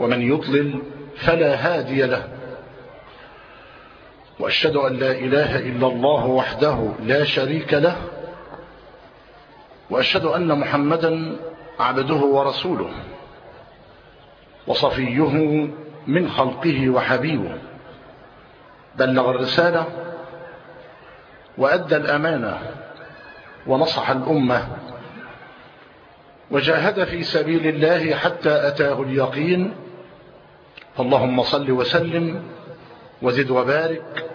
ومن يضلل فلا هادي له. وأشهد أن لا إله إلا الله وحده لا شريك له. وأشهد أن محمدا عبده ورسوله. وصفيه من خلقه وحبيبه. بلغ الرسالة وأدى الأمانة ونصح الأمة. وجاهد في سبيل الله حتى أتاه اليقين فاللهم صل وسلم وزد وبارك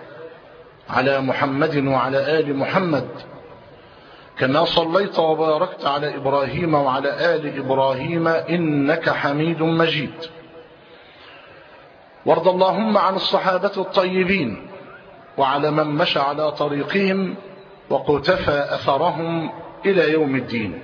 على محمد وعلى آل محمد كما صليت وباركت على إبراهيم وعلى آل إبراهيم إنك حميد مجيد. وارض اللهم عن الصحابة الطيبين وعلى من مشى على طريقهم وقتفى أثرهم إلى يوم الدين.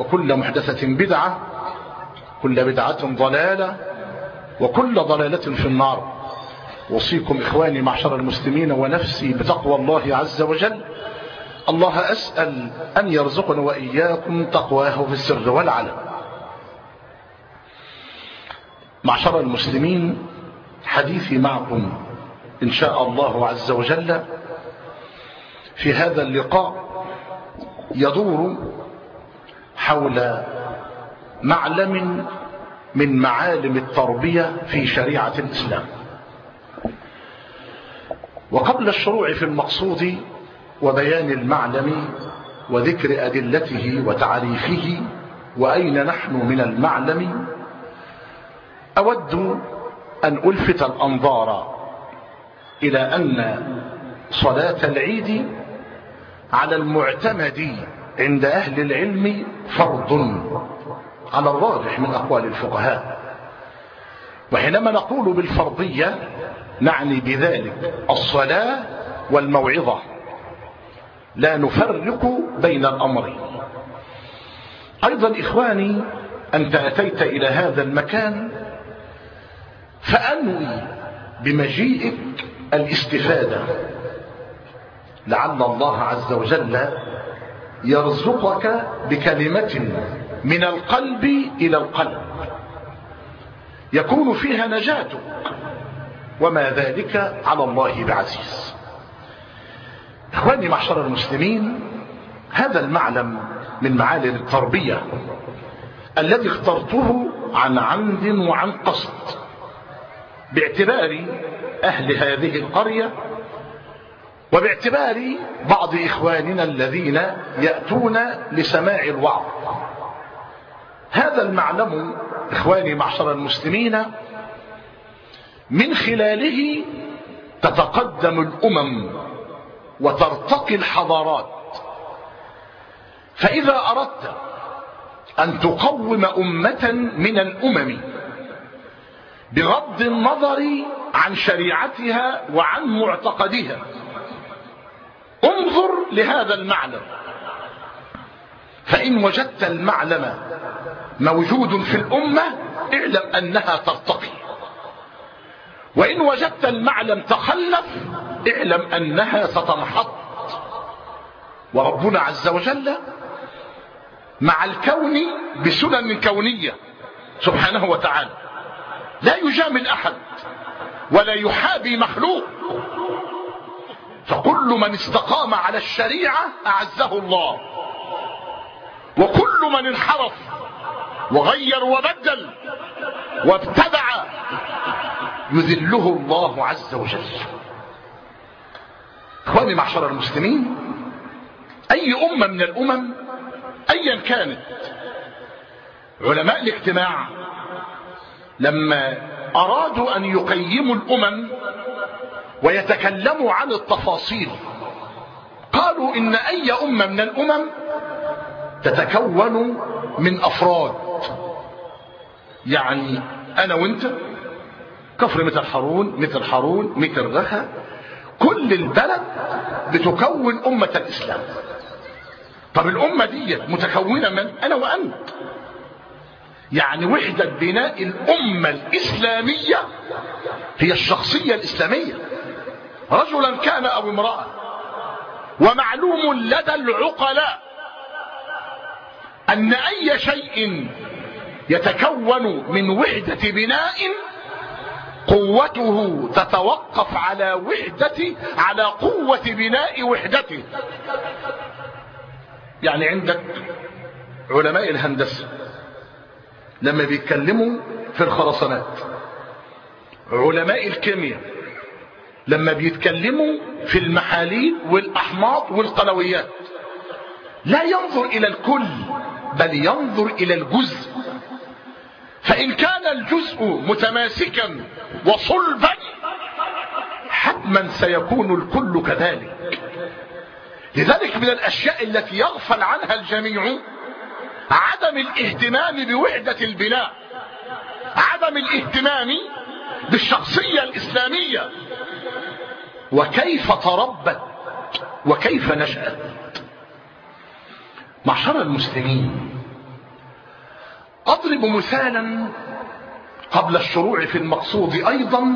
وكل محدثة بدعة كل بدعة ضلالة وكل ضلالة في النار. وصيكم إخواني معشر المسلمين ونفسي بتقوى الله عز وجل. الله أسأل أن يرزقنا وإياكم تقواه في السر والعلم معشر المسلمين حديثي معكم إن شاء الله عز وجل. في هذا اللقاء يدور حول معلم من معالم التربية في شريعة الإسلام. وقبل الشروع في المقصود وبيان المعلم وذكر أدلته وتعريفه وأين نحن من المعلم أود أن ألفت الأنظار إلى أن صلاة العيد على المعتمد عند أهل العلم فرض على الراجح من أقوال الفقهاء. وحينما نقول بالفرضية نعني بذلك الصلاة والموعظة. لا نفرق بين الأمرين أيضا إخواني أنت أتيت إلى هذا المكان فأنوي بمجيئك الاستفادة. لعل الله عز وجل يرزقك بكلمة من القلب إلى القلب. يكون فيها نجاتك وما ذلك على الله بعزيز. إخواني معشر المسلمين هذا المعلم من معالم التربية الذي اخترته عن عمد وعن قصد باعتبار أهل هذه القرية وباعتبار بعض إخواننا الذين يأتون لسماع الوعظ. هذا المعلم إخواني معشر المسلمين من خلاله تتقدم الأمم وترتقي الحضارات. فإذا أردت أن تقوم أمة من الأمم بغض النظر عن شريعتها وعن معتقدها انظر لهذا المعلم. فإن وجدت المعلم موجود في الأمة اعلم أنها ترتقي. وإن وجدت المعلم تخلف اعلم أنها ستنحط. وربنا عز وجل مع الكون بسنن كونية سبحانه وتعالى. لا يجامل أحد ولا يحابي مخلوق فكل من استقام على الشريعة أعزه الله. وكل من انحرف وغير وبدل وابتدع يذله الله عز وجل. إخواني معشر المسلمين أي أمة من الأمم ايا كانت علماء الاجتماع لما أرادوا أن يقيموا الأمم ويتكلموا عن التفاصيل. قالوا إن أي أمة من الأمم تتكون من أفراد. يعني أنا وأنت كفر مثل حارون مثل حارون مثل رخا كل البلد بتكون أمة الإسلام. طب الأمة دي متكونة من أنا وأنت. يعني وحدة بناء الأمة الإسلامية هي الشخصية الإسلامية. رجلا كان أو امرأة. ومعلوم لدى العقلاء أن أي شيء يتكون من وحدة بناء قوته تتوقف على وحدة على قوة بناء وحدته. يعني عندك علماء الهندسة لما بيتكلموا في الخرسانات علماء الكيمياء لما بيتكلموا في المحاليل والأحماض والقلويات. لا ينظر إلى الكل بل ينظر إلى الجزء. فإن كان الجزء متماسكا وصلبا حتما سيكون الكل كذلك. لذلك من الأشياء التي يغفل عنها الجميع عدم الاهتمام بوحدة البناء عدم الاهتمام بالشخصية الإسلامية وكيف تربت وكيف نشأت. معشر المسلمين أضرب مثالا قبل الشروع في المقصود أيضا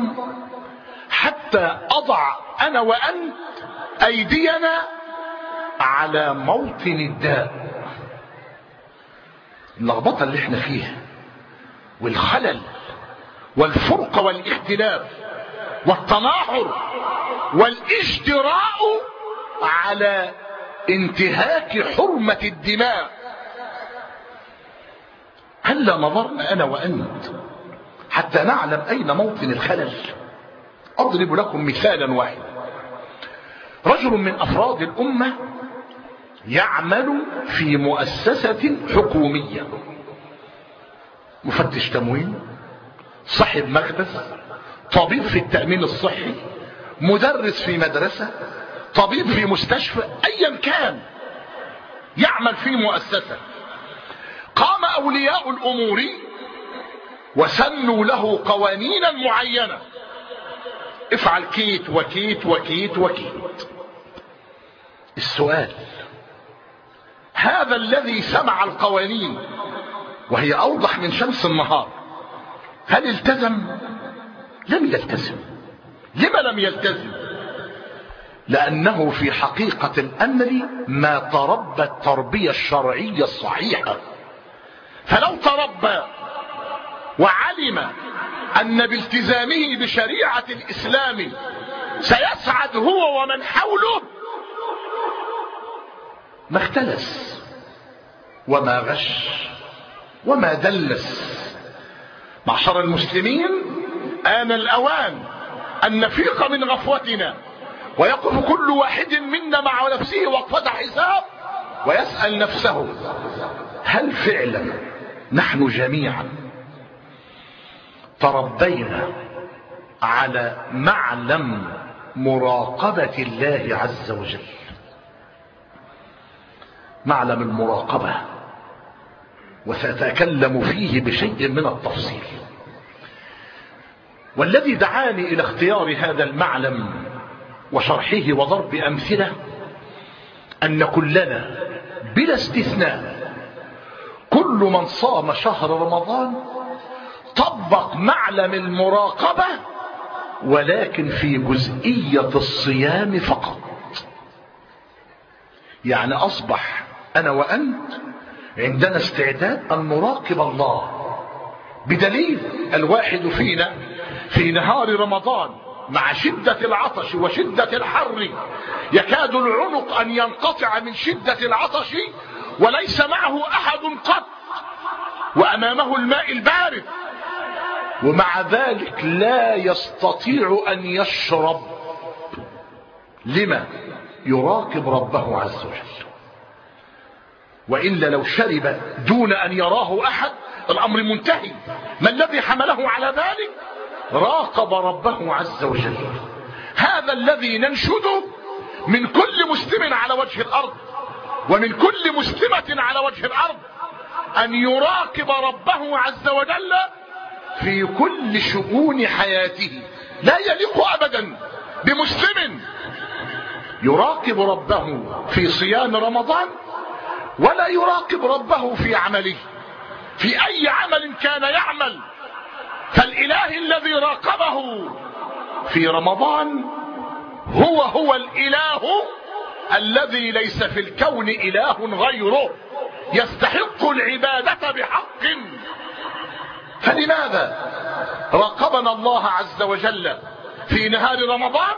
حتى أضع أنا وأنت أيدينا على موطن الداء اللخبطة اللي إحنا فيها والخلل والفرقة والاختلاف والتناحر والاجتراء على انتهاك حرمة الدماء. هلا نظرنا أنا وأنت حتى نعلم أين موطن الخلل. أضرب لكم مثالا واحدا. رجل من أفراد الأمة يعمل في مؤسسة حكومية. مفتش تموين صاحب مخبز طبيب في التأمين الصحي مدرس في مدرسة طبيب في مستشفى أيا كان يعمل في مؤسسة. قام أولياء الأمور وسنوا له قوانينا معينة. افعل كيت وكيت وكيت وكيت. السؤال هذا الذي سمع القوانين وهي أوضح من شمس النهار هل التزم؟ لم يلتزم. لما لم يلتزم؟ لأنه في حقيقة الأمر ما تربى التربية الشرعية الصحيحة. فلو تربى وعلم أن بالتزامه بشريعة الإسلام سيسعد هو ومن حوله ما اختلس وما غش وما دلس. معشر المسلمين آن الأوان أن نفيق من غفوتنا. ويقف كل واحد منا مع نفسه وقفة حساب ويسأل نفسه هل فعلا نحن جميعا تربينا على معلم مراقبة الله عز وجل؟ معلم المراقبة وسأتكلم فيه بشيء من التفصيل. والذي دعاني إلى اختيار هذا المعلم وشرحه وضرب أمثلة أن كلنا بلا استثناء كل من صام شهر رمضان طبق معلم المراقبة ولكن في جزئية الصيام فقط. يعني أصبح أنا وأنت عندنا استعداد أن نراقب الله بدليل الواحد فينا في نهار رمضان مع شدة العطش وشدة الحر يكاد العنق أن ينقطع من شدة العطش وليس معه أحد قط وأمامه الماء البارد. ومع ذلك لا يستطيع أن يشرب. لما؟ يراقب ربه عز وجل. وإلا لو شرب دون أن يراه أحد الأمر منتهي. ما الذي حمله على ذلك؟ راقب ربه عز وجل. هذا الذي ننشده من كل مسلم على وجه الأرض ومن كل مسلمة على وجه الأرض أن يراقب ربه عز وجل في كل شؤون حياته. لا يليق أبدا بمسلم يراقب ربه في صيام رمضان ولا يراقب ربه في عمله. في أي عمل كان يعمل فالإله الذي راقبه في رمضان هو هو الإله الذي ليس في الكون إله غيره يستحق العبادة بحق. فلماذا راقبنا الله عز وجل في نهار رمضان؟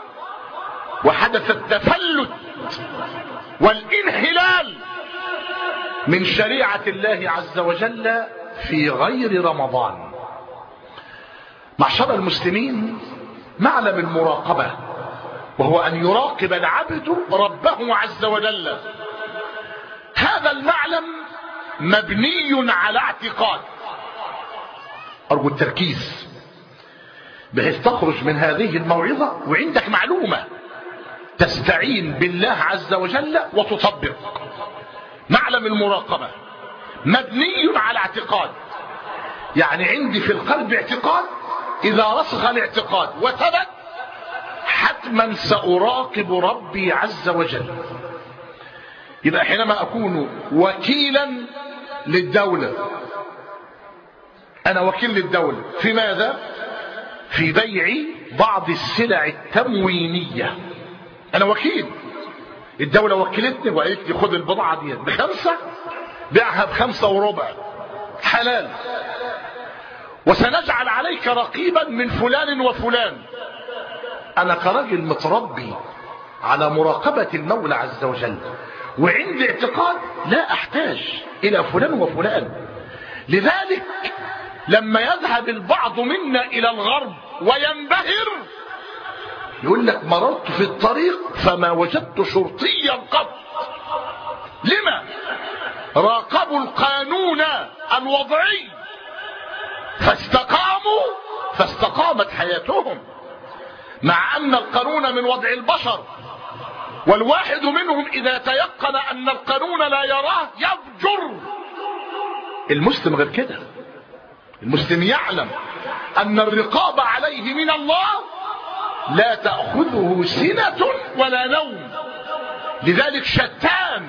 وحدث التفلت والإنحلال من شريعة الله عز وجل في غير رمضان. معشر المسلمين معلم المراقبة وهو أن يراقب العبد ربه عز وجل. هذا المعلم مبني على اعتقاد. أرجو التركيز بحيث تخرج من هذه الموعظة وعندك معلومة تستعين بالله عز وجل وتطبق. معلم المراقبة مبني على اعتقاد. يعني عندي في القلب اعتقاد إذا رسخ الاعتقاد وثبت حتما سأراقب ربي عز وجل. يبقى حينما أكون وكيلا للدولة أنا وكيل للدولة في ماذا؟ في بيع بعض السلع التموينية. أنا وكيل. الدولة وكلتني وقالت لي خد البضاعة دي بخمسة بيعها بخمسة وربع. حلال. وسنجعل عليك رقيبا من فلان وفلان. أنا كراجل متربي على مراقبة المولى عز وجل وعندي اعتقاد لا أحتاج إلى فلان وفلان. لذلك لما يذهب البعض منا إلى الغرب وينبهر يقول لك مررت في الطريق فما وجدت شرطيا قط. لما؟ راقبوا القانون الوضعي. فاستقاموا فاستقامت حياتهم. مع أن القانون من وضع البشر والواحد منهم إذا تيقن أن القانون لا يراه يفجر. المسلم غير كده. المسلم يعلم أن الرقابة عليه من الله لا تأخذه سنة ولا نوم. لذلك شتان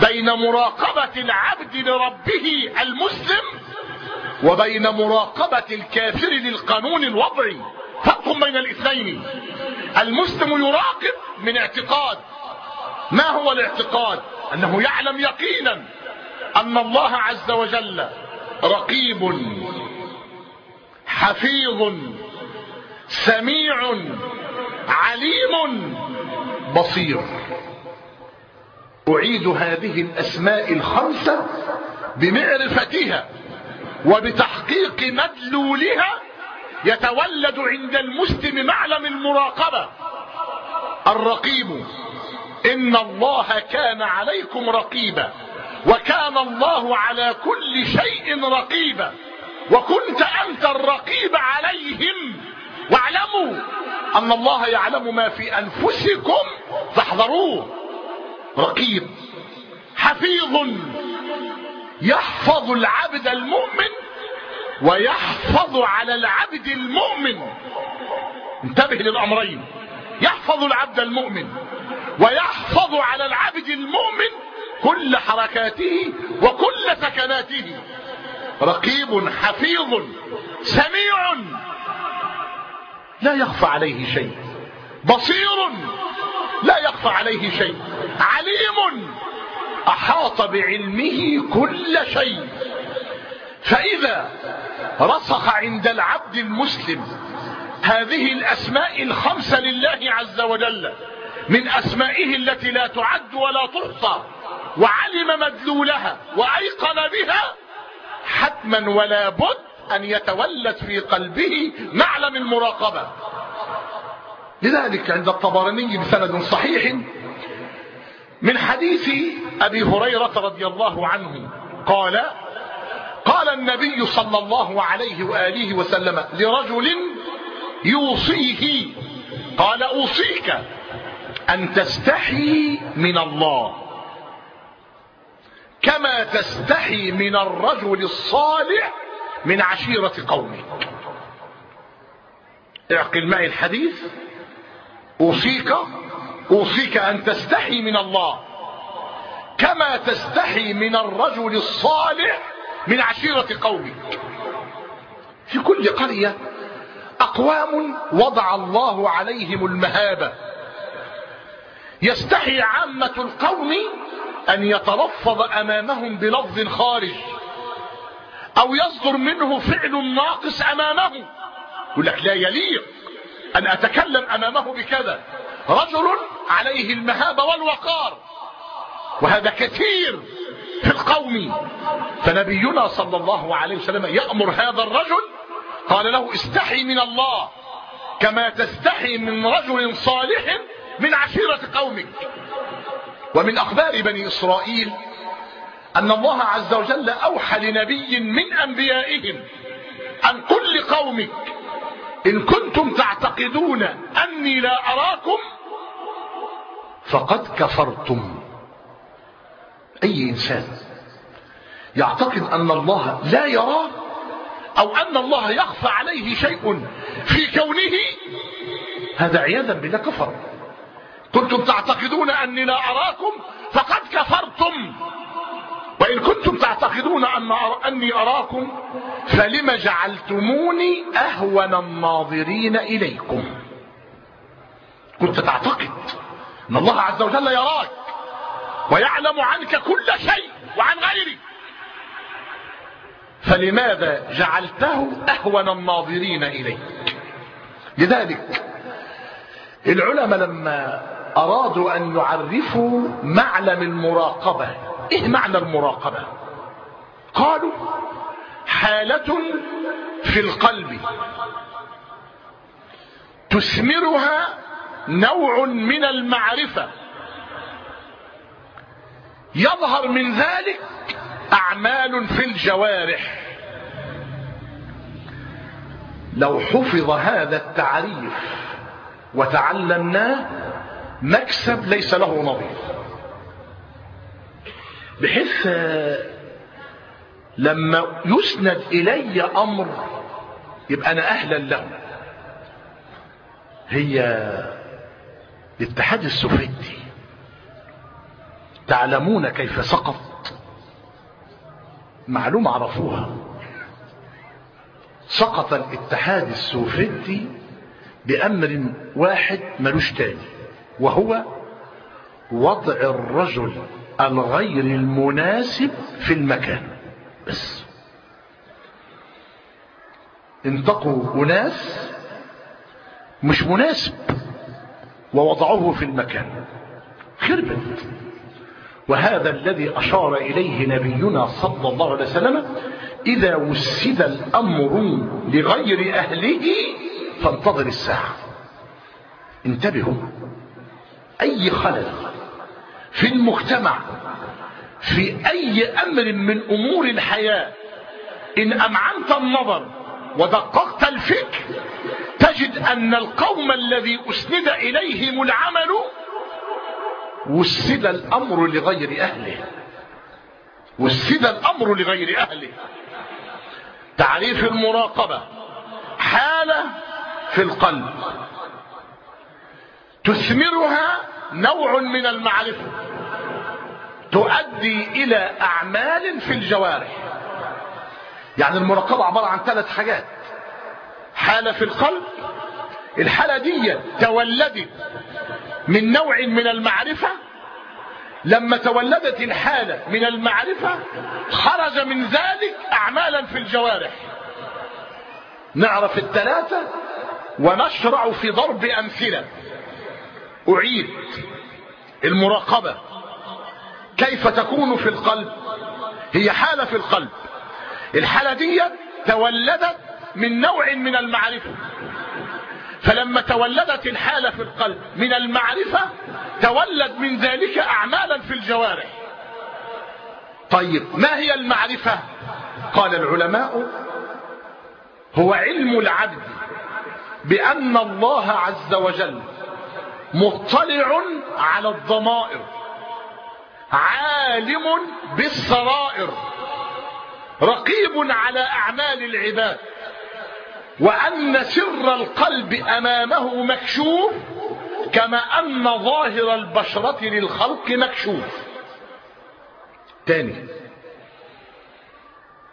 بين مراقبة العبد لربه المسلم وبين مراقبة الكافر للقانون الوضعي. فرق بين الاثنين. المسلم يراقب من اعتقاد. ما هو الاعتقاد؟ أنه يعلم يقينا أن الله عز وجل رقيب حفيظ سميع عليم بصير. أعيد هذه الأسماء الخمسة بمعرفتها. وبتحقيق مدلولها يتولد عند المسلم معلم المراقبة. الرقيب إن الله كان عليكم رقيبا وكان الله على كل شيء رقيبا وكنت أنت الرقيب عليهم. واعلموا أن الله يعلم ما في أنفسكم فاحذروه. رقيب حفيظ. يحفظ العبد المؤمن ويحفظ على العبد المؤمن. انتبه للأمرين. يحفظ العبد المؤمن ويحفظ على العبد المؤمن كل حركاته وكل سكناته. رقيب حفيظ سميع لا يخفى عليه شيء. بصير لا يخفى عليه شيء. عليم أحاط بعلمه كل شيء. فإذا رسخ عند العبد المسلم هذه الأسماء الخمسة لله عز وجل من أسمائه التي لا تعد ولا تحصى وعلم مدلولها وأيقن بها حتما ولا بد أن يتولد في قلبه معلم المراقبة. لذلك عند الطبراني بسند صحيح من حديث أبي هريرة رضي الله عنه. قال قال النبي صلى الله عليه وآله وسلم لرجل يوصيه قال أوصيك أن تستحي من الله كما تستحي من الرجل الصالح من عشيرة قومك. اعقل معي الحديث. أوصيك أوصيك أن تستحي من الله كما تستحي من الرجل الصالح من عشيرة قومك. في كل قرية أقوام وضع الله عليهم المهابة. يستحي عامة القوم أن يتلفظ أمامهم بلفظ خارج أو يصدر منه فعل ناقص أمامه. يقول لك لا يليق أن أتكلم أمامه بكذا. رجل عليه المهابة والوقار. وهذا كثير في القوم. فنبينا صلى الله عليه وسلم يأمر هذا الرجل. قال له استحي من الله كما تستحي من رجل صالح من عشيرة قومك. ومن أخبار بني إسرائيل أن الله عز وجل أوحى لنبي من أنبيائهم أن قل لقومك إن كنتم تعتقدون أني لا أراكم فقد كفرتم. أي إنسان يعتقد أن الله لا يراه أو أن الله يخفى عليه شيء في كونه هذا عياذا بالله كفر. كنتم تعتقدون أني لا أراكم فقد كفرتم. وإن كنتم تعتقدون أن أني أراكم فلم جعلتموني أهون الناظرين إليكم؟ كنت تعتقد أن الله عز وجل يراك ويعلم عنك كل شيء وعن غيرك فلماذا جعلته أهون الناظرين إليك؟ لذلك العلماء لما أرادوا أن يعرفوا معلم المراقبة إيه معنى المراقبة. قالوا حالة في القلب تثمرها نوع من المعرفة. يظهر من ذلك أعمال في الجوارح. لو حفظ هذا التعريف وتعلمناه مكسب ليس له نظير. بحيث لما يسند إلي أمر يبقى أنا أهلا له. هي الاتحاد السوفيتي. تعلمون كيف سقط معلومة عرفوها. سقط الاتحاد السوفيتي بأمر واحد ملوش تاني وهو وضع الرجل الغير المناسب في المكان؟ بس. انتقوا أناس مش مناسب ووضعوه في المكان. خربت وهذا الذي أشار إليه نبينا صلى الله عليه وسلم إذا وسد الأمر لغير أهله فانتظر الساعة. انتبهوا. أي خلل؟ في المجتمع في أي أمر من أمور الحياة إن أمعنت النظر ودققت الفكر تجد أن القوم الذي أسند إليهم العمل وسد الأمر لغير أهله. وسد الأمر لغير أهله. تعريف المراقبة حالة في القلب. تثمرها نوع من المعرفة تؤدي إلى أعمال في الجوارح. يعني المراقبة عبارة عن ثلاث حاجات. حالة في القلب الحالة دي تولدت من نوع من المعرفة. لما تولدت الحالة من المعرفة خرج من ذلك أعمالا في الجوارح. نعرف الثلاثة ونشرع في ضرب أمثلة. أعيد المراقبة. كيف تكون في القلب؟ هي حالة في القلب. الحالة دي تولدت من نوع من المعرفة. فلما تولدت الحالة في القلب من المعرفة تولد من ذلك أعمالا في الجوارح. طيب ما هي المعرفة؟ قال العلماء هو علم العبد بأن الله عز وجل مطلع على الضمائر عالم بالسرائر رقيب على أعمال العباد وأن سر القلب أمامه مكشوف كما أن ظاهر البشرة للخلق مكشوف. تاني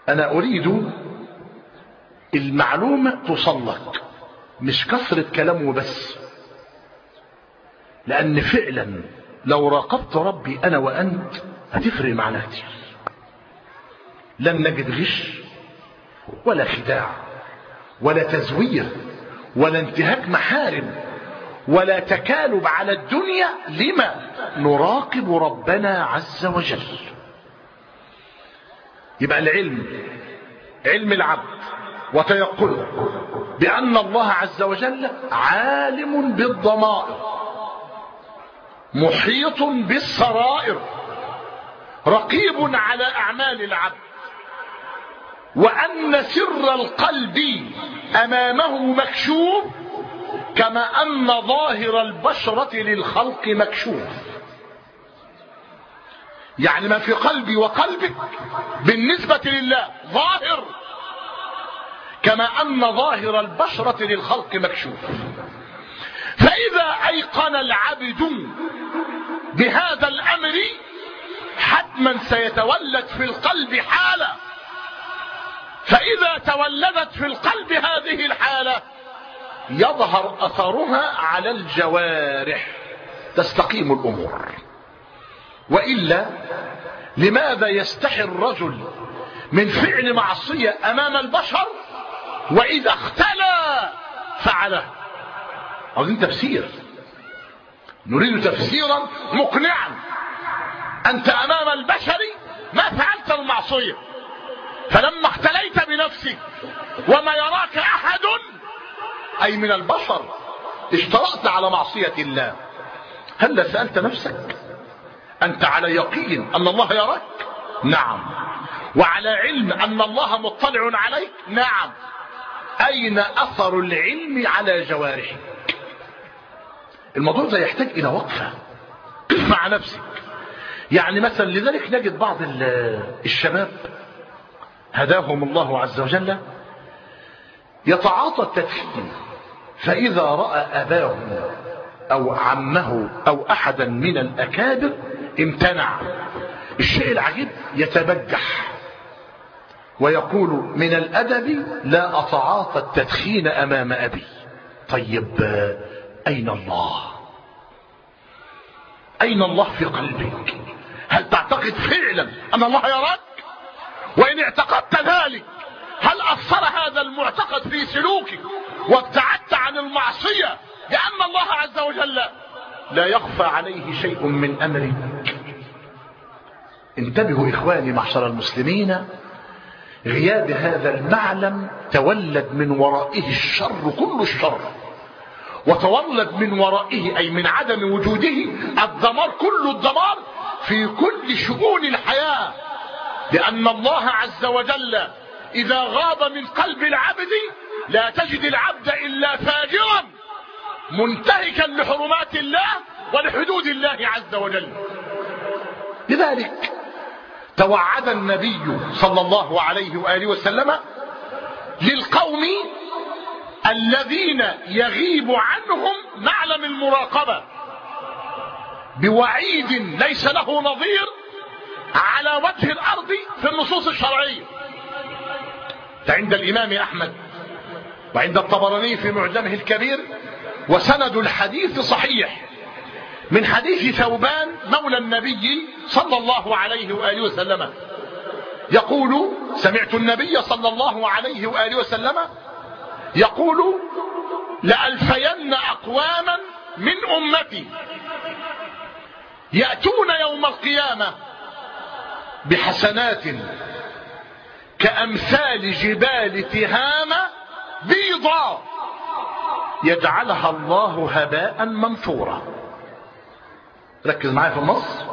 أنا أريد المعلومة تصلك مش كثرة كلام وبس لأن فعلا لو راقبت ربي أنا وأنت هتفرق معنا كتير لن نجد غش ولا خداع ولا تزوير ولا انتهاك محارم ولا تكالب على الدنيا. لما نراقب ربنا عز وجل؟ يبقى العلم علم العبد وتيقنه بأن الله عز وجل عالم بالضمائر. محيط بالسرائر رقيب على أعمال العبد. وأن سر القلب أمامه مكشوف كما أن ظاهر البشرة للخلق مكشوف. يعني ما في قلبي وقلبك بالنسبة لله ظاهر كما أن ظاهر البشرة للخلق مكشوف. فإذا أيقن العبد بهذا الأمر حتما سيتولد في القلب حالة. فإذا تولدت في القلب هذه الحالة يظهر أثرها على الجوارح. تستقيم الأمور. وإلا لماذا يستحي الرجل من فعل معصية أمام البشر؟ وإذا اختلى فعله. عاوزين تفسير. نريد تفسيرا مقنعا. أنت أمام البشر ما فعلت المعصية. فلما اختليت بنفسك وما يراك أحد أي من البشر اشترأت على معصية الله. هل سألت نفسك أنت على يقين أن الله يراك؟ نعم. وعلى علم أن الله مطلع عليك؟ نعم. أين أثر العلم على جوارحك؟ الموضوع ده يحتاج إلى وقفة مع نفسك. يعني مثلا لذلك نجد بعض الشباب هداهم الله عز وجل يتعاطى التدخين فإذا رأى أباه أو عمه أو أحدا من الأكابر امتنع. الشيء العجيب يتبجح ويقول من الأدب لا أتعاطى التدخين أمام أبي. طيب أين الله؟ أين الله في قلبك؟ هل تعتقد فعلا أن الله يراك؟ وإن اعتقدت ذلك هل أثر هذا المعتقد في سلوكك وابتعدت عن المعصية لأن الله عز وجل لا يخفى عليه شيء من أمرك؟ انتبهوا إخواني معشر المسلمين غياب هذا المعلم تولد من ورائه الشر كل الشر. وتولد من ورائه أي من عدم وجوده الدمار كل الدمار في كل شؤون الحياة. لأن الله عز وجل إذا غاب من قلب العبد لا تجد العبد إلا فاجرا منتهكا لحرمات الله ولحدود الله عز وجل. لذلك توعد النبي صلى الله عليه وآله وسلم للقوم الذين يغيب عنهم معلم المراقبة. بوعيد ليس له نظير على وجه الأرض في النصوص الشرعية. عند الإمام أحمد وعند الطبراني في معجمه الكبير وسند الحديث صحيح من حديث ثوبان مولى النبي صلى الله عليه وآله وسلم. يقول سمعت النبي صلى الله عليه وآله وسلم يقول لألفين أقواما من أمتي يأتون يوم القيامة بحسنات كأمثال جبال تهامة بيضاء يجعلها الله هباء منثورا. ركز معايا في النص.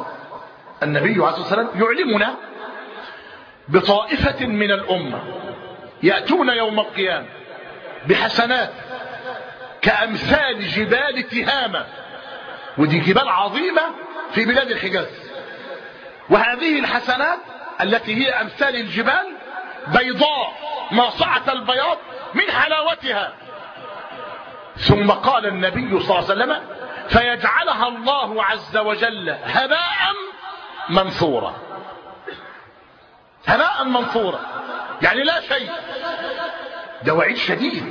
النبي عليه الصلاة والسلام يعلمنا بطائفة من الأمة يأتون يوم القيامة بحسنات كأمثال جبال تهامة ودي جبال عظيمة في بلاد الحجاز. وهذه الحسنات التي هي أمثال الجبال بيضاء ناصعة البياض من حلاوتها. ثم قال النبي صلى الله عليه وسلم فيجعلها الله عز وجل هباء منثورا. هباء منثورا يعني لا شيء. ده وعيد شديد.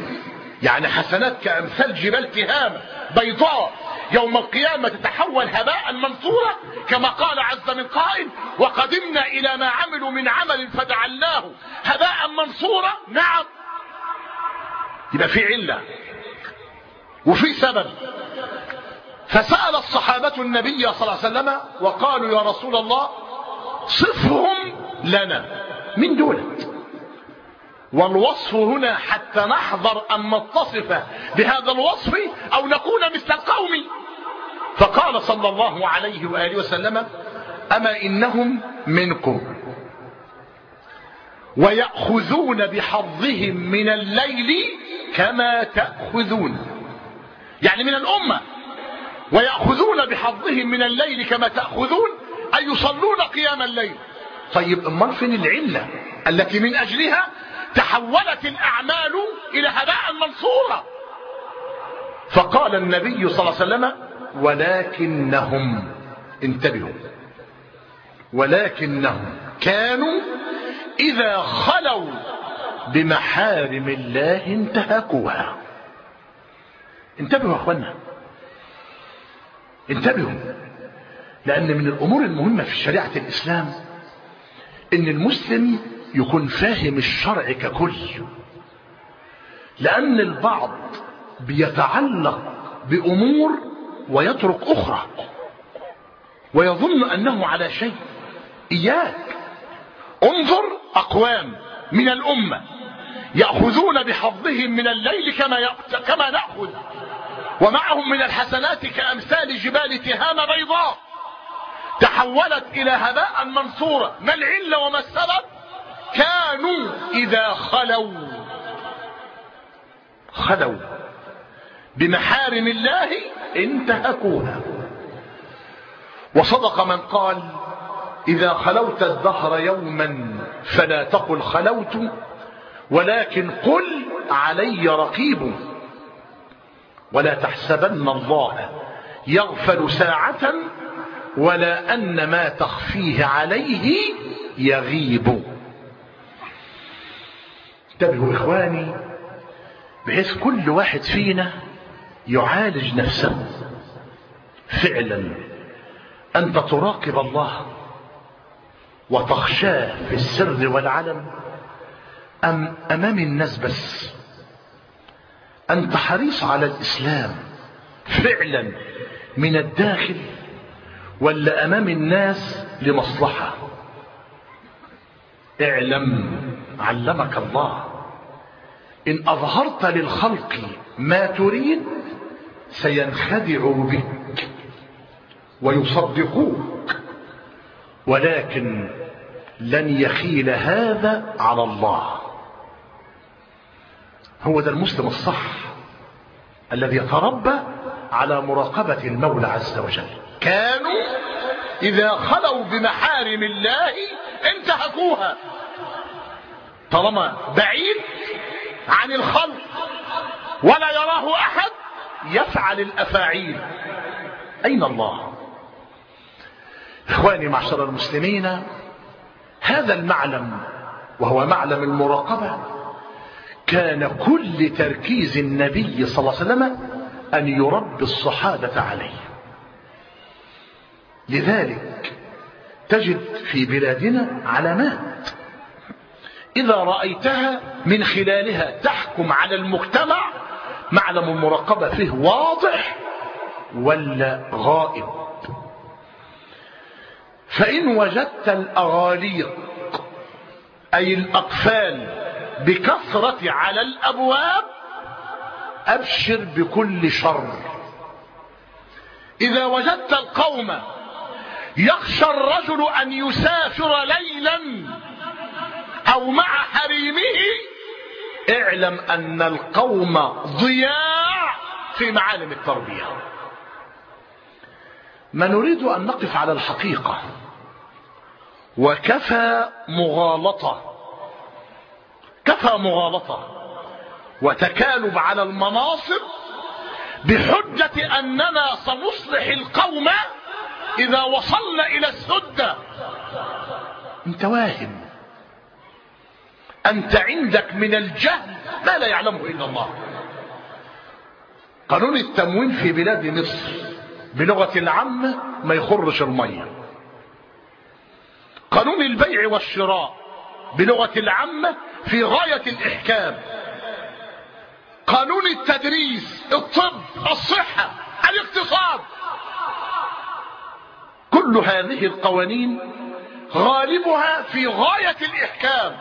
يعني حسنات كأمثال جبال تهامة بيضاء. يوم القيامة تتحول هباء منثورا كما قال عز من قائل وقدمنا إلى ما عملوا من عمل فجعلناه هباء منصورا نعم. يبقى في علة وفي سبب. فسأل الصحابة النبي صلى الله عليه وسلم وقالوا يا رسول الله صفهم لنا من دولت والوصف هنا حتى نحذر أن نتصف بهذا الوصف أو نكون مثل القوم. فقال صلى الله عليه وآله وسلم أما إنهم منكم؟ ويأخذون بحظهم من الليل كما تأخذون. يعني من الأمة. ويأخذون بحظهم من الليل كما تأخذون أي يصلون قيام الليل. طيب امال فين العلة التي من أجلها تحولت الأعمال إلى هباء منصورا فقال النبي صلى الله عليه وسلم ولكنهم انتبهوا. ولكنهم كانوا إذا خلوا بمحارم الله انتهكوها. انتبهوا يا أخوانا. انتبهوا. لأن من الأمور المهمة في شريعة الإسلام إن المسلم يكون فاهم الشرع ككل. لأن البعض بيتعلق بأمور ويترك أخرى ويظن أنه على شيء. إياك. انظر أقوام من الأمة يأخذون بحظهم من الليل كما كما نأخذ. ومعهم من الحسنات كأمثال جبال تهامة بيضاء. تحولت إلى هباء منصورا ما العلة وما السبب؟ كانوا إذا خلوا. خلوا. بمحارم الله انتهكوها. وصدق من قال إذا خلوت الدهر يوما فلا تقل خلوت ولكن قل علي رقيب. ولا تحسبن الله يغفل ساعة ولا أن ما تخفيه عليه يغيب. انتبهوا إخواني بحيث كل واحد فينا يعالج نفسه. فعلا أنت تراقب الله وتخشاه في السر والعلم أم أمام الناس بس؟ أنت حريص على الإسلام فعلا من الداخل ولا أمام الناس لمصلحة؟ اعلم. علمك الله. إن أظهرت للخلق ما تريد سينخدعوا بك ويصدقوك. ولكن لن يخيل هذا على الله. هو ده المسلم الصح الذي يتربى على مراقبة المولى عز وجل. كانوا إذا خلوا بمحارم الله انتهكوها. طالما بعيد عن الخلق ولا يراه أحد يفعل الأفاعيل. أين الله؟ إخواني معشر المسلمين هذا المعلم وهو معلم المراقبة كان كل تركيز النبي صلى الله عليه وسلم أن يربي الصحابة عليه. لذلك تجد في بلادنا علامات إذا رأيتها من خلالها تحكم على المجتمع معلم المراقبة فيه واضح ولا غائب؟ فإن وجدت الأغاليق أي الأقفال بكثرة على الأبواب أبشر بكل شر. إذا وجدت القوم يخشى الرجل أن يسافر ليلا أو مع حريمه اعلم أن القوم ضياع في معالم التربية. ما نريد أن نقف على الحقيقة. وكفى مغالطة. كفى مغالطة. وتكالب على المناصب بحجة أننا سنصلح القوم إذا وصلنا إلى السدة. أنت واهم. أنت عندك من الجهل ما لا يعلمه إلا الله. قانون التموين في بلاد مصر بلغة العامة ما يخرش المية. قانون البيع والشراء بلغة العامة في غاية الإحكام. قانون التدريس الطب الصحة الاقتصاد. كل هذه القوانين غالبها في غاية الإحكام.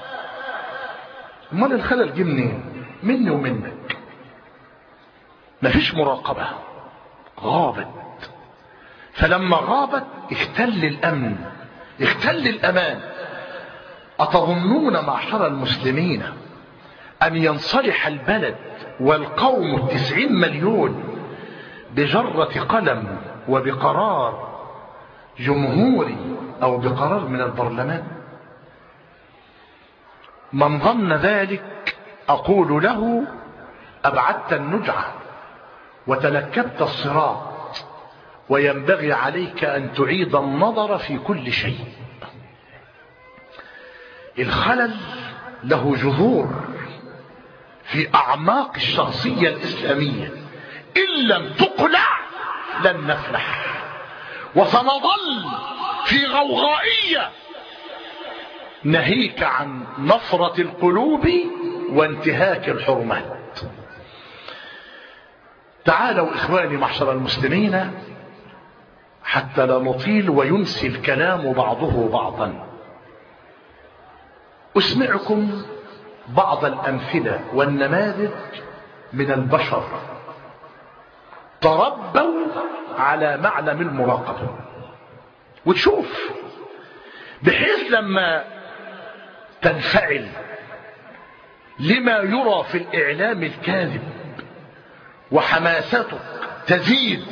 أمال الخلل جه منين؟ مني ومنك. مفيش مراقبة. غابت. فلما غابت اختل الأمن. اختل الأمان. أتظنون معشر المسلمين أن ينصلح البلد والقوم التسعين مليون بجرة قلم وبقرار جمهوري أو بقرار من البرلمان؟ من ظن ذلك أقول له أبعدت النجعة وتنكبت الصراط وينبغي عليك أن تعيد النظر في كل شيء. الخلل له جذور في أعماق الشخصية الإسلامية. إن لم تقلع لن نفلح. وسنظل في غوغائية نهيك عن نفرة القلوب وانتهاك الحرمات. تعالوا إخواني محشر المسلمين حتى لا نطيل وينسي الكلام بعضه بعضا. أسمعكم بعض الأمثلة والنماذج من البشر. تربوا على معلم المراقبة. وتشوف بحيث لما تنفعل لما يرى في الإعلام الكاذب وحماستك تزيد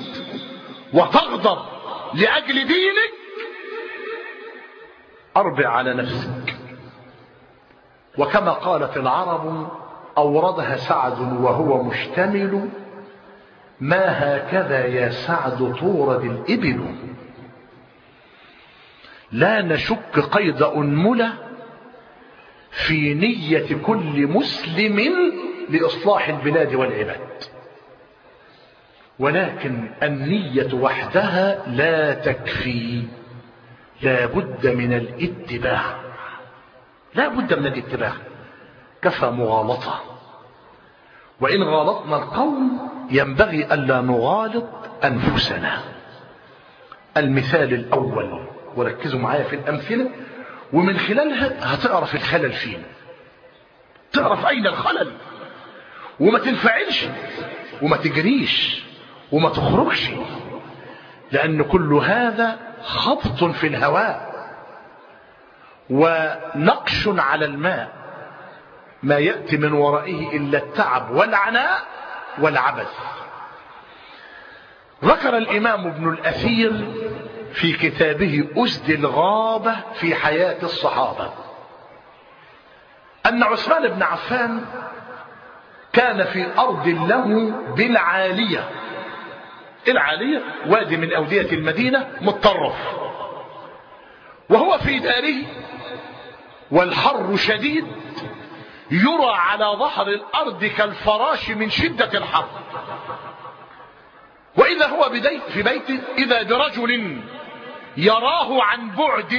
وتغضب لأجل دينك. أربع على نفسك. وكما قالت العرب أوردها سعد وهو مشتمل ما هكذا يا سعد تورد الإبل لا نشك قيد أنملة في نية كل مسلم لإصلاح البلاد والعباد. ولكن النية وحدها لا تكفي لا بد من الاتباع. لا بد من الاتباع. كفى مغالطة. وإن غالطنا القوم ينبغي ألا نغالط أنفسنا. المثال الأول وركزوا معايا في الأمثلة ومن خلالها هتعرف الخلل فين. تعرف أين الخلل. وما تنفعلش وما تجريش وما تخرجش. لأن كل هذا خبط في الهواء ونقش على الماء. ما يأتي من ورائه إلا التعب والعناء والعبث. ذكر الإمام ابن الأثير في كتابه أسد الغابة في حياة الصحابة. أن عثمان بن عفان كان في أرض له بالعالية. العالية وادي من أودية المدينة متطرف. وهو في داره والحر شديد يرى على ظهر الأرض كالفراش من شدة الحر. وإذا هو في بيته إذا برجل يراه عن بعد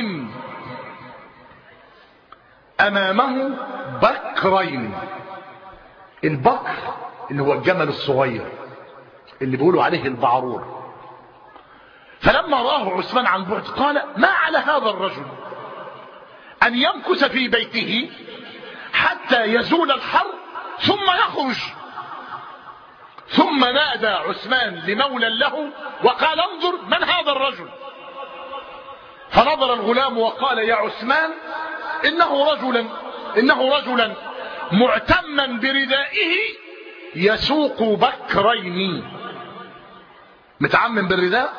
أمامه بكرين. البكر اللي هو الجمل الصغير اللي بيقولوا عليه البعرور. فلما رآه عثمان عن بعد قال ما على هذا الرجل أن يمكث في بيته حتى يزول الحر ثم يخرج. ثم نادى عثمان لمولى له وقال انظر من هذا الرجل. فنظر الغلام وقال يا عثمان إنه رجلا إنه رجلا معتما بردائه يسوق بكرين. متعمم بالرداء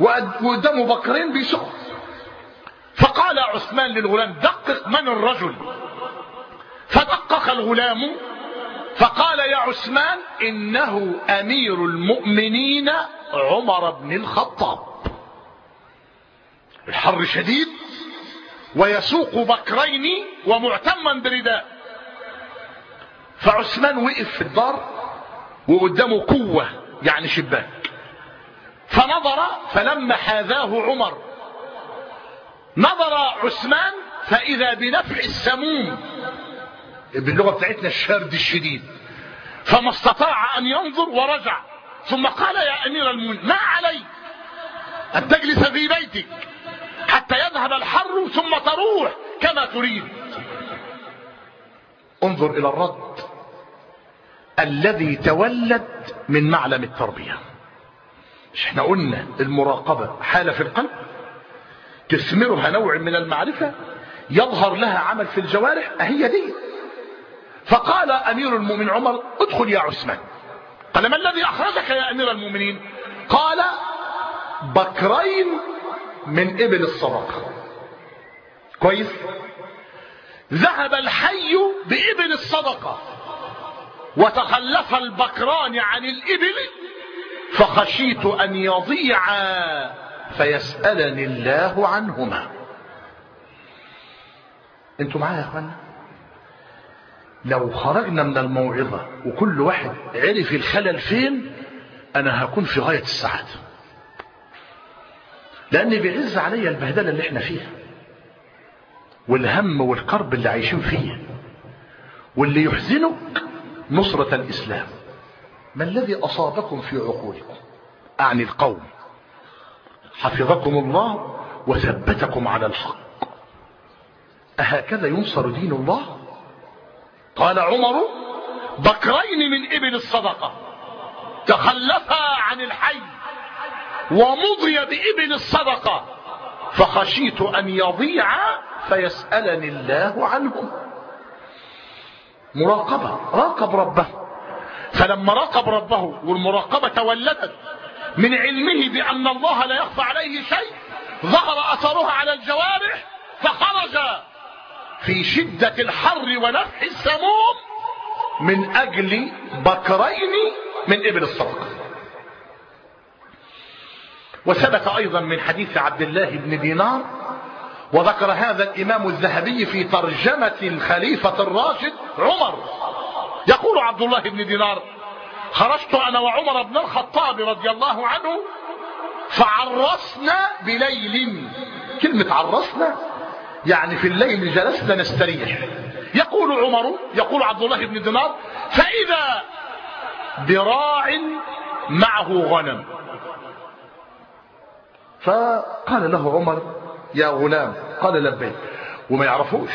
وقدامه بكرين بيسوق. فقال عثمان للغلام دقق من الرجل؟ فدقق الغلام فقال يا عثمان إنه أمير المؤمنين عمر بن الخطاب. الحر شديد ويسوق بكرين ومعتما برداء. فعثمان وقف في الدار وقدامه قوة يعني شباك. فنظر فلما حاذاه عمر نظر عثمان فإذا بنفع السموم باللغة بتاعتنا الشرد الشديد. فما استطاع أن ينظر ورجع ثم قال يا أمير المؤمنين ما علي أن تجلس في بيتك. حتى يذهب الحر ثم تروح كما تريد. انظر إلى الرد الذي تولد من معلم التربية. مش إحنا قلنا المراقبة حالة في القلب تثمرها نوع من المعرفة يظهر لها عمل في الجوارح أهي دي. فقال أمير المؤمنين عمر ادخل يا عثمان. قال ما الذي أخرجك يا أمير المؤمنين؟ قال بكرين من إبل الصدقة كويس؟ ذهب الحي بإبل الصدقة. وتخلف البكران عن الإبل فخشيت أن يضيعا فيسألني الله عنهما. أنتوا معايا يا أخوانا؟ لو خرجنا من الموعظة وكل واحد عرف الخلل فين أنا هكون في غاية السعادة. لأن بيعز عليا البهدلة اللي إحنا فيها. والهم والكرب اللي عايشين فيه. واللي يحزنك نصرة الإسلام. ما الذي أصابكم في عقولكم؟ أعني القوم. حفظكم الله وثبتكم على الحق. أهكذا ينصر دين الله؟ قال عمر بكرين من إبل الصدقة. تخلفا عن الحي. ومضي بإبل الصدقة. فخشيت أن يضيع فيسألني الله عنهم مراقبة راقب ربه. فلما راقب ربه والمراقبة تولدت من علمه بأن الله لا يخفى عليه شيء ظهر أثرها على الجوارح فخرج في شدة الحر ونفح السموم من أجل بكرين من إبل الصدقة. وثبت أيضا من حديث عبد الله بن دينار وذكر هذا الإمام الذهبي في ترجمة الخليفة الراشد عمر. يقول عبد الله بن دينار خرجت أنا وعمر بن الخطاب رضي الله عنه فعرسنا بليل. كلمة عرسنا يعني في الليل جلسنا نستريح. يقول عمر يقول عبد الله بن دينار فإذا براع معه غنم. فقال له عمر يا غلام قال لبيك وما يعرفوش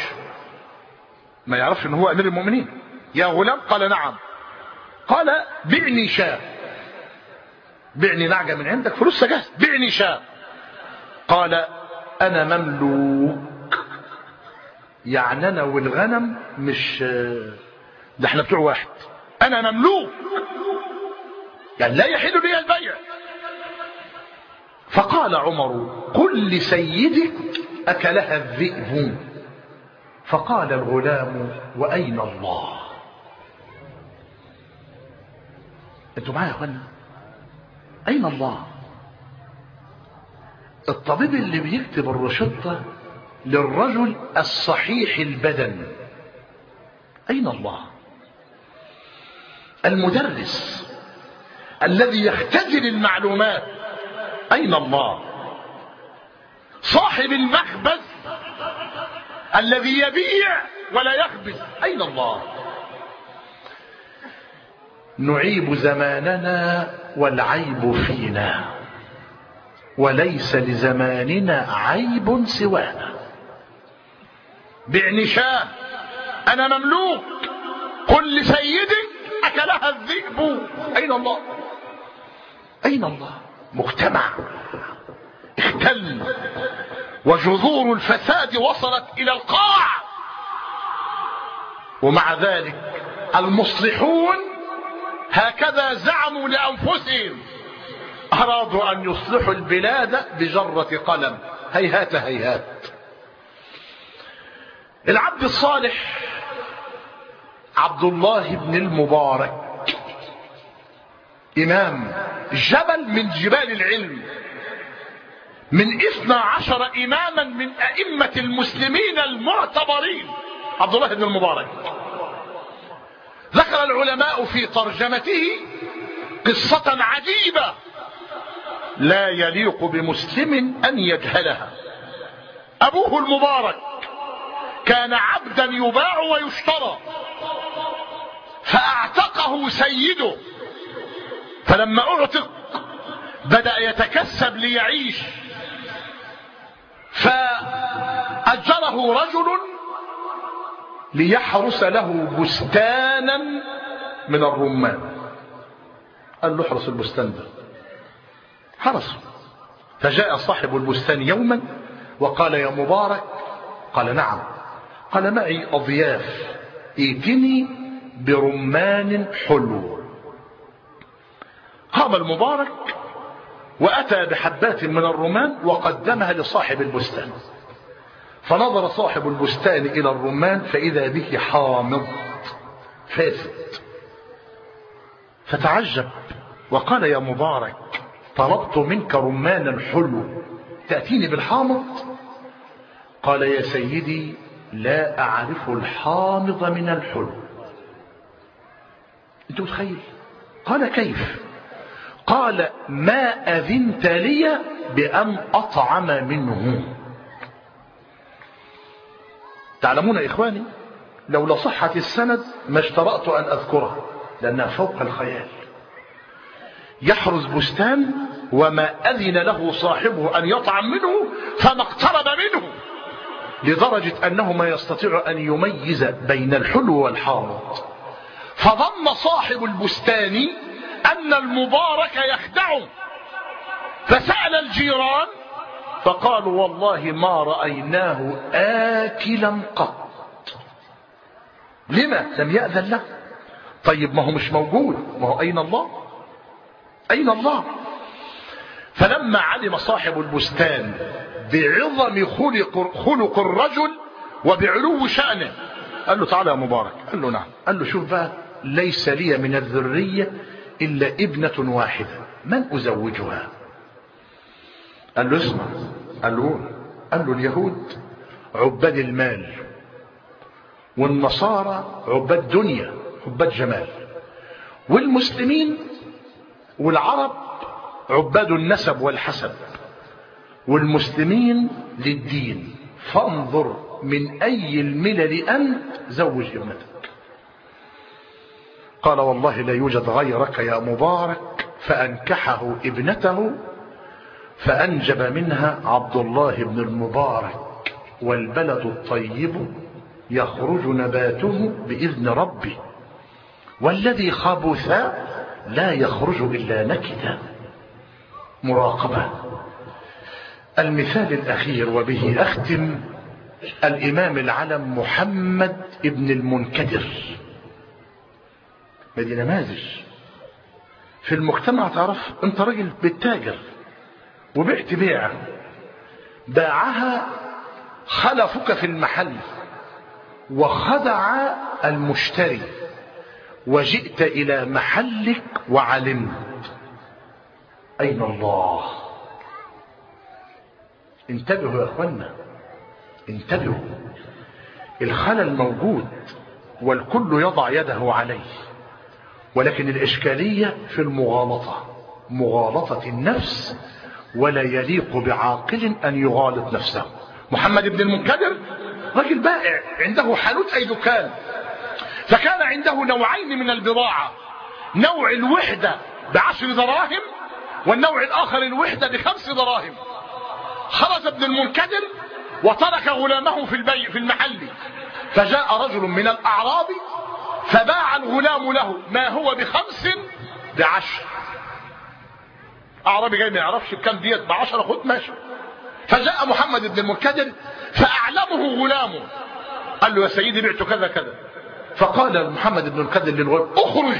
ما يعرفش إن هو أمير المؤمنين. يا غلام قال نعم. قال بعني شاة. بعني نعجة من عندك فلوسها جاهز بعني شاة. قال أنا مملوك. يعني أنا والغنم مش ده إحنا بتوع واحد. أنا مملوك. يعني لا يحل لي البيع. فقال عمر قل لسيدك أكلها الذئب؟ فقال الغلام وأين الله؟ أنتوا معايا يا اخوانا أين الله؟ الطبيب اللي بيكتب الروشته للرجل الصحيح البدن. أين الله؟ المدرس الذي يختزل المعلومات أين الله؟ صاحب المخبز الذي يبيع ولا يخبز أين الله؟ نعيب زماننا والعيب فينا وليس لزماننا عيب سوانا. بعنشاه أنا مملوك قل لسيدك أكلها الذئب أين الله؟ أين الله؟ مجتمع اختل وجذور الفساد وصلت إلى القاع. ومع ذلك المصلحون هكذا زعموا لأنفسهم أرادوا أن يصلحوا البلاد بجرة قلم. هيهات هيهات. العبد الصالح عبد الله بن المبارك إمام جبل من جبال العلم من اثنى عشر إماما من أئمة المسلمين المعتبرين. عبد الله بن المبارك. ذكر العلماء في ترجمته قصة عجيبة لا يليق بمسلم أن يجهلها. أبوه المبارك كان عبدا يباع ويشترى فأعتقه سيده فلما أعتق بدأ يتكسب ليعيش. فأجره رجل ليحرس له بستانا من الرمان. قال له احرس البستان ده. حرسه فجاء صاحب البستان يوما وقال يا مبارك. قال نعم. قال معي أضياف. ائتني برمان حلو. قام المبارك وأتى بحبات من الرمان وقدمها لصاحب البستان. فنظر صاحب البستان إلى الرمان فإذا به حامض فاسد. فتعجب وقال يا مبارك طلبت منك رمانا حلو تأتيني بالحامض؟ قال يا سيدي لا أعرف الحامض من الحلو. أنت متخيل؟ قال كيف؟ قال ما أذنت لي بأن أطعم منه. تعلمون إخواني لولا صحة السند ما اشترأت أن أذكره لأنها فوق الخيال. يحرز بستان وما أذن له صاحبه أن يطعم منه فما اقترب منه لدرجة أنه ما يستطيع أن يميز بين الحلو والحامض فظن صاحب البستان أن المبارك يخدعه فسأل الجيران فقالوا والله ما رأيناه آكلا قط. لما؟ لم يأذن له. طيب ما هو مش موجود. ما هو أين الله؟ أين الله؟ فلما علم صاحب البستان بعظم خلق, خلق الرجل وبعلو شأنه قال له تعالى يا مبارك. قال له نعم. قال له شوف بقى ليس لي من الذرية إلا ابنة واحدة من أزوجها؟ قال له اسمع قال له قال له اليهود عباد المال والنصارى عباد دنيا عباد جمال والمسلمين والعرب عباد النسب والحسب والمسلمين للدين فانظر من أي الملل أنت زوج ابنتك. قال والله لا يوجد غيرك يا مبارك فأنكحه ابنته فأنجب منها عبد الله بن المبارك والبلد الطيب يخرج نباته بإذن ربه والذي خبث لا يخرج إلا نكدا. مراقبة. المثال الأخير وبه أختم الإمام العلم محمد ابن المنكدر. دي نماذج. في المجتمع تعرف أنت راجل بتتاجر وبعت بيعة باعها خلفك في المحل وخدع المشتري وجئت إلى محلك وعلمت. أين الله؟ انتبهوا يا أخوانا انتبهوا. الخلل موجود والكل يضع يده عليه. ولكن الإشكالية في المغالطة مغالطة النفس ولا يليق بعاقل أن يغالط نفسه. محمد بن المنكدر رجل بائع عنده حانوت أي دكان. فكان عنده نوعين من البضاعة. نوع الوحدة بعشر دراهم والنوع الآخر الوحدة بخمس دراهم. خرج ابن المنكدر وترك غلامه في البيع في المحل. فجاء رجل من الأعراب فباع الغلام له ما هو بخمس بعشر. أعرابي جاي ما يعرفش بكم ديت بعشرة خد ماشي. فجاء محمد بن المنكدر فأعلمه غلامه. قال له يا سيدي بعت كذا كذا. فقال محمد بن المنكدر للغلام اخرج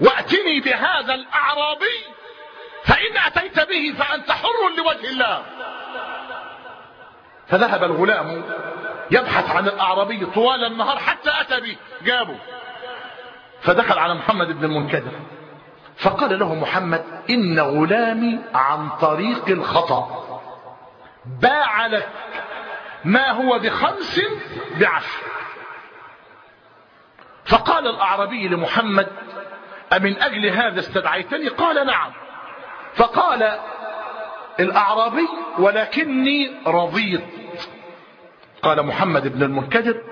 واتني بهذا الأعرابي فإن أتيت به فأنت حر لوجه الله. فذهب الغلام يبحث عن الأعرابي طوال النهار حتى أتى به. جابه. فدخل على محمد بن المنكدر. فقال له محمد إن غلامي عن طريق الخطأ. باع لك ما هو بخمس بعشر. فقال الأعرابي لمحمد أمن أجل هذا استدعيتني؟ قال نعم. فقال الأعرابي ولكني رضيت. قال محمد بن المنكدر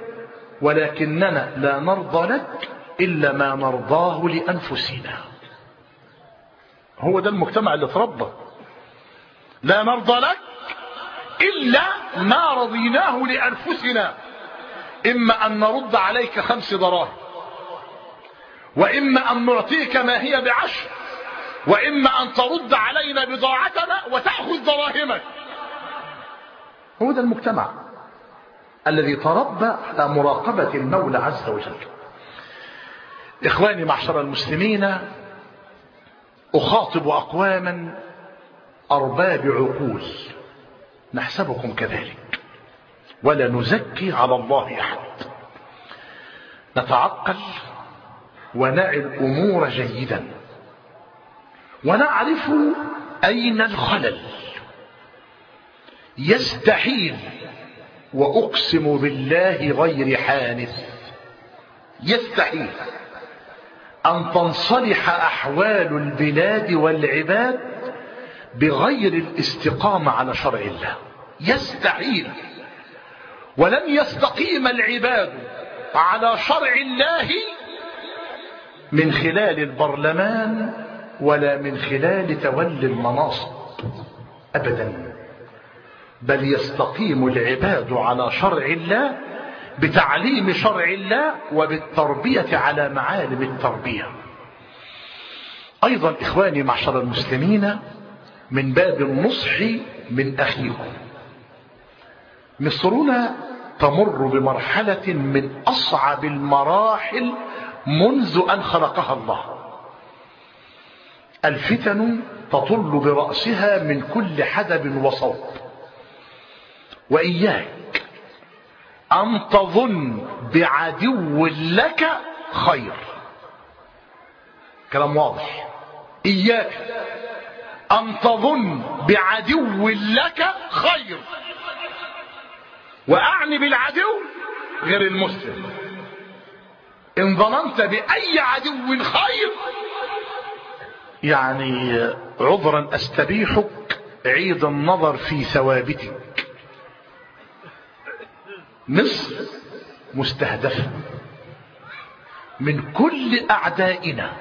ولكننا لا نرضى لك إلا ما نرضاه لأنفسنا. هو ده المجتمع اللي تربى لا نرضى لك إلا ما رضيناه لأنفسنا. إما أن نرد عليك خمس دراهم وإما أن نعطيك ما هي بعشر وإما أن ترد علينا بضاعتنا وتأخذ دراهمك. هو ده المجتمع الذي تربى على مراقبة المولى عز وجل. إخواني معشر المسلمين أخاطب أقواما أرباب عقول نحسبكم كذلك ولا نزكي على الله أحد. نتعقل ونعي الأمور جيدا ونعرف أين الخلل. يستحيل وأقسم بالله غير حانث. يستحيل. أن تنصلح أحوال البلاد والعباد بغير الاستقامة على شرع الله. يستحيل. ولن يستقيم العباد على شرع الله من خلال البرلمان ولا من خلال تولي المناصب. أبدا. بل يستقيم العباد على شرع الله بتعليم شرع الله وبالتربية على معالم التربية. أيضا إخواني معشر المسلمين من باب النصح من أخيكم. مصرنا تمر بمرحلة من أصعب المراحل منذ أن خلقها الله. الفتن تطل برأسها من كل حدب وصوب وإياك أن تظن بعدو لك خير؟ كلام واضح. إياك. أن تظن بعدو لك خير؟ وأعني بالعدو غير المسلم. إن ظننت بأي عدو خير يعني عذرا أستبيحك عيد النظر في ثوابتك. مصر مستهدفة. من كل أعدائنا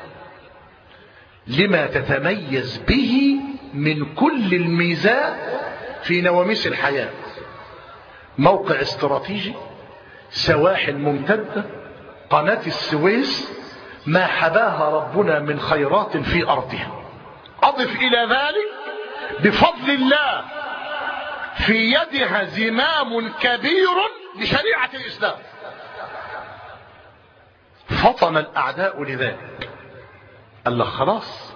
لما تتميز به من كل الميزات في نواميس الحياة. موقع استراتيجي سواحل ممتدة قناة السويس ما حباها ربنا من خيرات في أرضها. أضف إلى ذلك بفضل الله في يدها زمام كبير لشريعة الإسلام. فطن الأعداء لذلك. قال لك خلاص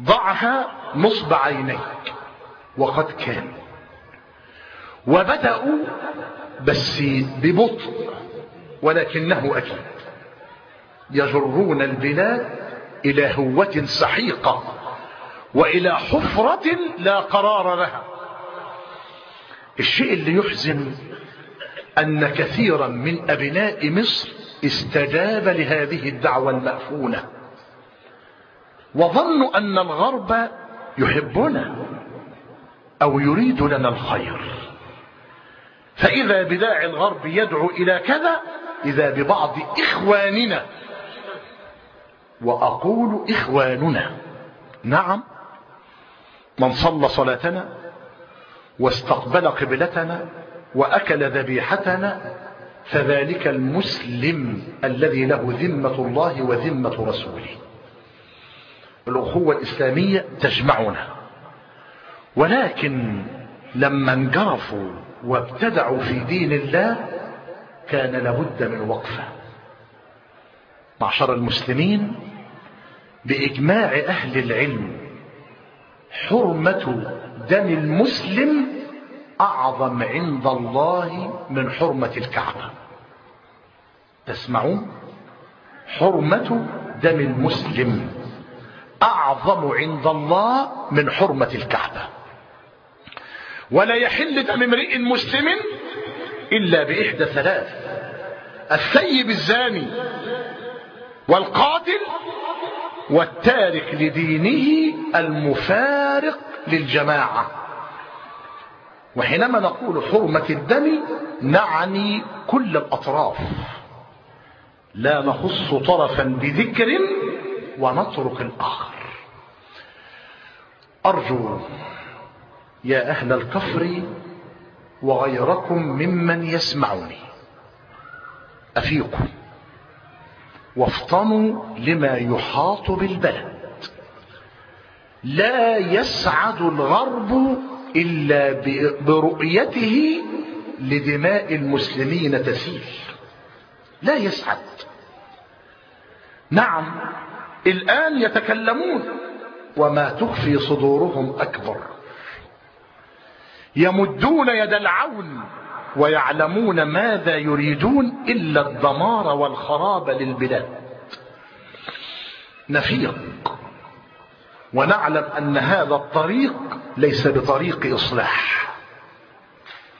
ضعها نصب عينيك. وقد كان. وبدأوا بس ببطء ولكنه أكيد. يجرون البلاد إلى هوة سحيقة وإلى حفرة لا قرار لها. الشيء اللي يحزن أن كثيرا من أبناء مصر استجاب لهذه الدعوة المأفونة. وظنوا أن الغرب يحبنا أو يريد لنا الخير. فإذا بداعي الغرب يدعو إلى كذا إذا ببعض إخواننا. وأقول إخواننا نعم من صلى صلاتنا واستقبل قبلتنا وأكل ذبيحتنا فذلك المسلم الذي له ذمة الله وذمة رسوله. الأخوة الإسلامية تجمعنا. ولكن لما انجرفوا وابتدعوا في دين الله كان لابد من وقفة. معشر المسلمين بإجماع أهل العلم حرمة دم المسلم أعظم عند الله من حرمة الكعبة. تسمعون؟ حرمة دم المسلم. أعظم عند الله من حرمة الكعبة. ولا يحل دم امرئ مسلم إلا بإحدى ثلاث الثيب الزاني والقاتل والتارك لدينه المفارق للجماعة. وحينما نقول حرمة الدم نعني كل الأطراف. لا نخص طرفا بذكر ونترك الآخر. أرجو يا أهل الكفر وغيركم ممن يسمعني. أفيقوا وافطنوا لما يحاط بالبلد. لا يسعد الغرب إلا برؤيته لدماء المسلمين تسيل. لا يسعد. نعم الآن يتكلمون وما تخفي صدورهم أكبر. يمدون يد العون ويعلمون ماذا يريدون إلا الدمار والخراب للبلاد. نفيق. ونعلم أن هذا الطريق ليس بطريق إصلاح.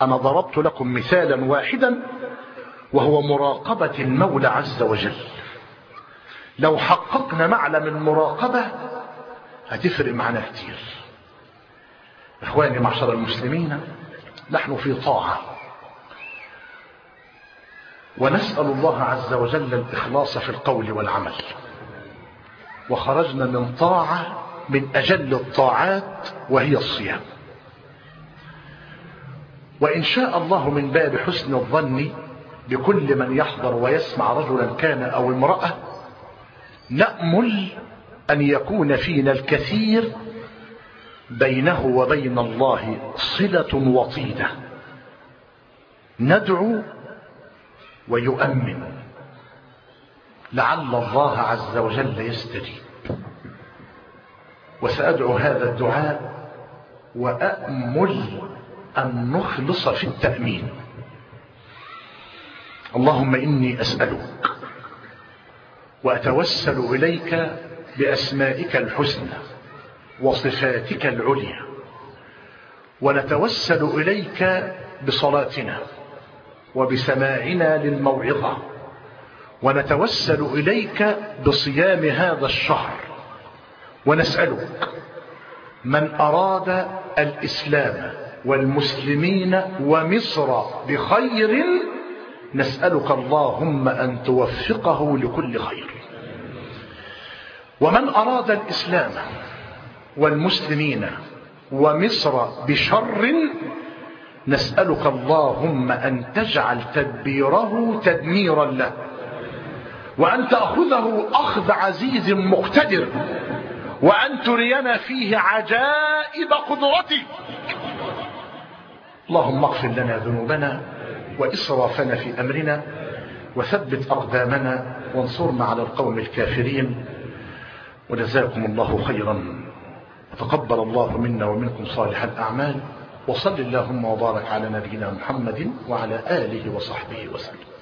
أنا ضربت لكم مثالا واحدا وهو مراقبة المولى عز وجل. لو حققنا معلم المراقبة هتفرق معنا كتير. إخواني معشر المسلمين نحن في طاعة ونسأل الله عز وجل الإخلاص في القول والعمل. وخرجنا من طاعة من أجل الطاعات وهي الصيام. وإن شاء الله من باب حسن الظن بكل من يحضر ويسمع رجلا كان أو امرأة نأمل أن يكون فينا الكثير بينه وبين الله صلة وطيدة. ندعو ويؤمن. لعل الله عز وجل يستجيب. وسأدعو هذا الدعاء وأأمل أن نخلص في التأمين. اللهم إني أسألك وأتوسل إليك بأسمائك الحسنى وصفاتك العليا ونتوسل إليك بصلاتنا وبسماعنا للموعظة ونتوسل إليك بصيام هذا الشهر. ونسألك من أراد الإسلام والمسلمين ومصر بخير نسألك اللهم أن توفقه لكل خير. ومن أراد الإسلام والمسلمين ومصر بشر نسألك اللهم أن تجعل تدبيره تدميرا له وأن تأخذه أخذ عزيز مقتدر. وأن ترينا فيه عجائب قدرتك. اللهم اغفر لنا ذنوبنا وإسرافنا في أمرنا وثبت أقدامنا وانصرنا على القوم الكافرين. وجزاكم الله خيرا. وتقبل الله منا ومنكم صالح الأعمال. وصل اللهم وبارك على نبينا محمد وعلى آله وصحبه وسلم.